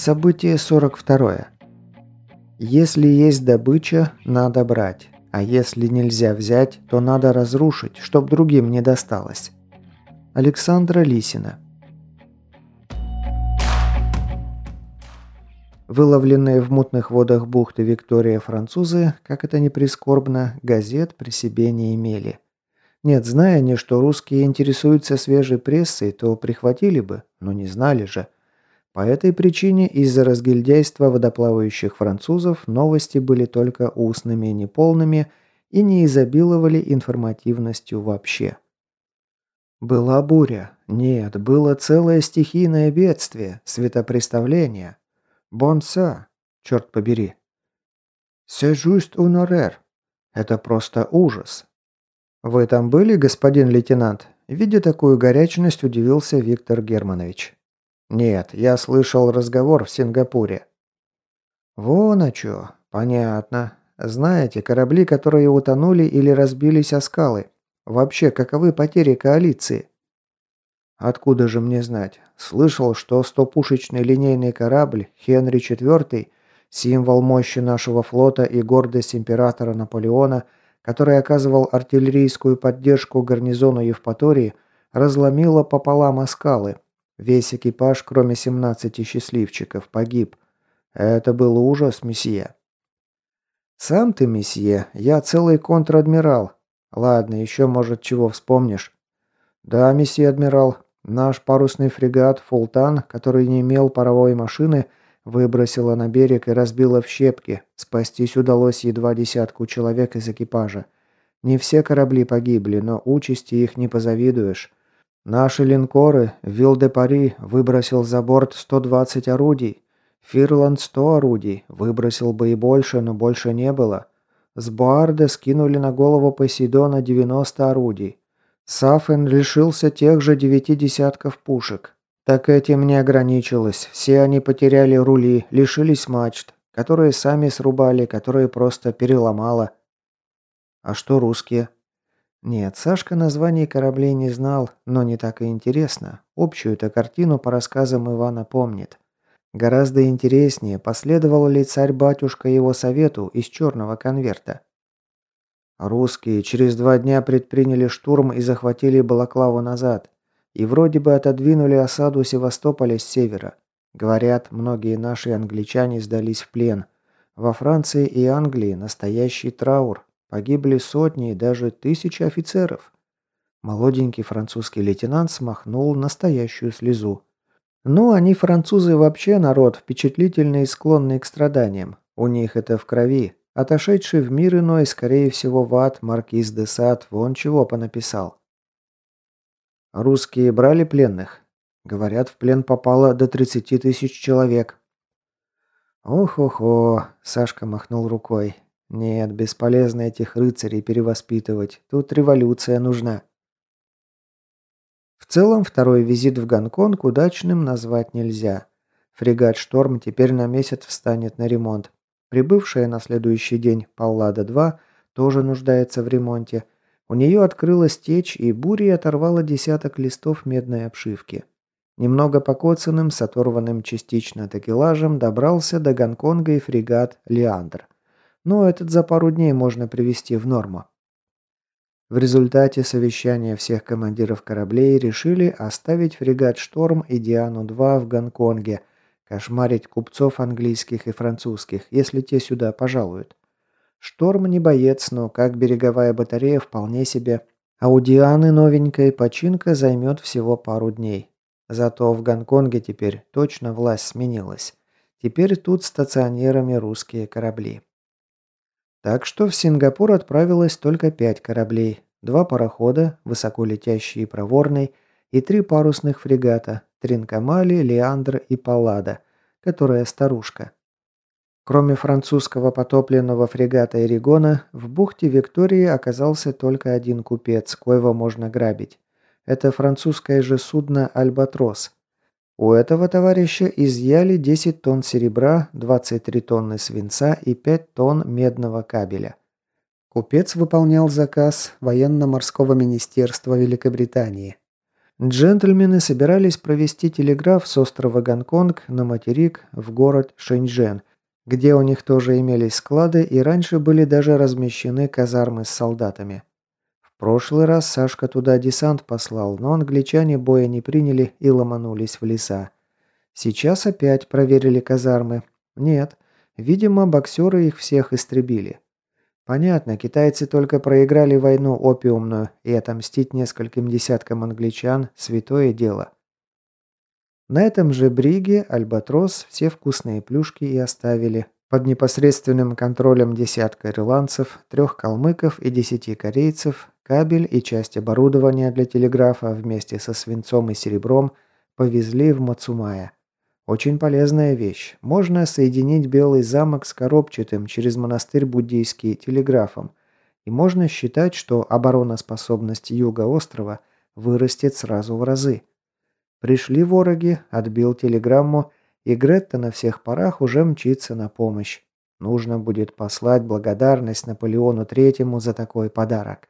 Событие 42. Если есть добыча, надо брать. А если нельзя взять, то надо разрушить, чтоб другим не досталось. Александра Лисина. Выловленные в мутных водах бухты Виктория французы, как это ни прискорбно, газет при себе не имели. Нет, зная они, что русские интересуются свежей прессой, то прихватили бы, но не знали же – по этой причине из-за разгильдяйства водоплавающих французов новости были только устными и неполными и не изобиловали информативностью вообще. Была буря. Нет, было целое стихийное бедствие, светопреставление. Бонса, черт побери. Juste un horreur. Это просто ужас. Вы там были, господин лейтенант? Видя такую горячность, удивился Виктор Германович. «Нет, я слышал разговор в Сингапуре». «Вон о чё. Понятно. Знаете, корабли, которые утонули или разбились о скалы. Вообще, каковы потери коалиции?» «Откуда же мне знать? Слышал, что стопушечный линейный корабль Хенри IV, символ мощи нашего флота и гордость императора Наполеона, который оказывал артиллерийскую поддержку гарнизону Евпатории, разломило пополам о скалы, Весь экипаж, кроме 17 счастливчиков, погиб. Это был ужас, месье. Сам ты, месье, я целый контр-адмирал. Ладно, еще, может, чего вспомнишь. Да, месье адмирал, наш парусный фрегат «Фултан», который не имел паровой машины, выбросило на берег и разбило в щепки. Спастись удалось едва десятку человек из экипажа. Не все корабли погибли, но участи их не позавидуешь. Наши линкоры Вилде-Пари выбросил за борт 120 орудий. Фирланд 100 орудий. Выбросил бы и больше, но больше не было. С Буарда скинули на голову Посейдона 90 орудий. Сафен лишился тех же девяти десятков пушек. Так этим не ограничилось. Все они потеряли рули, лишились мачт, которые сами срубали, которые просто переломало. А что русские? Нет, Сашка названий кораблей не знал, но не так и интересно. Общую-то картину по рассказам Ивана помнит. Гораздо интереснее, последовал ли царь-батюшка его совету из черного конверта. Русские через два дня предприняли штурм и захватили Балаклаву назад. И вроде бы отодвинули осаду Севастополя с севера. Говорят, многие наши англичане сдались в плен. Во Франции и Англии настоящий траур, Погибли сотни и даже тысячи офицеров. Молоденький французский лейтенант смахнул настоящую слезу. Ну, они французы вообще народ, впечатлительный и склонный к страданиям. У них это в крови. Отошедший в мир иной, скорее всего, в ад, маркиз де Сад, вон чего понаписал. Русские брали пленных? Говорят, в плен попало до 30 тысяч человек. «Ох-охо», — Сашка махнул рукой. Нет, бесполезно этих рыцарей перевоспитывать. Тут революция нужна. В целом, второй визит в Гонконг удачным назвать нельзя. Фрегат «Шторм» теперь на месяц встанет на ремонт. Прибывшая на следующий день «Паллада-2» тоже нуждается в ремонте. У нее открылась течь, и бурей оторвала десяток листов медной обшивки. Немного покоцанным, с оторванным частично такелажем добрался до Гонконга и фрегат «Леандр» но этот за пару дней можно привести в норму. В результате совещания всех командиров кораблей решили оставить фрегат «Шторм» и «Диану-2» в Гонконге, кошмарить купцов английских и французских, если те сюда пожалуют. «Шторм» не боец, но как береговая батарея вполне себе. А у «Дианы» новенькая починка займет всего пару дней. Зато в Гонконге теперь точно власть сменилась. Теперь тут стационерами русские корабли. Так что в Сингапур отправилось только пять кораблей, два парохода, высоко летящий и проворный, и три парусных фрегата Тринкамали, Леандр и Паллада, которая старушка. Кроме французского потопленного фрегата Эригона, в бухте Виктории оказался только один купец, коего можно грабить. Это французское же судно «Альбатрос», у этого товарища изъяли 10 тонн серебра, 23 тонны свинца и 5 тонн медного кабеля. Купец выполнял заказ военно-морского министерства Великобритании. Джентльмены собирались провести телеграф с острова Гонконг на материк в город Шэньчжэн, где у них тоже имелись склады и раньше были даже размещены казармы с солдатами. Прошлый раз Сашка туда десант послал, но англичане боя не приняли и ломанулись в леса. Сейчас опять проверили казармы. Нет, видимо, боксеры их всех истребили. Понятно, китайцы только проиграли войну опиумную, и отомстить нескольким десяткам англичан – святое дело. На этом же бриге Альбатрос все вкусные плюшки и оставили. Под непосредственным контролем десятка ирландцев, трех калмыков и десяти корейцев, кабель и часть оборудования для телеграфа вместе со свинцом и серебром повезли в Мацумая. Очень полезная вещь. Можно соединить Белый замок с Коробчатым через монастырь буддийский телеграфом. И можно считать, что обороноспособность юга острова вырастет сразу в разы. Пришли вороги, отбил телеграмму, и Гретта на всех парах уже мчится на помощь. Нужно будет послать благодарность Наполеону Третьему за такой подарок.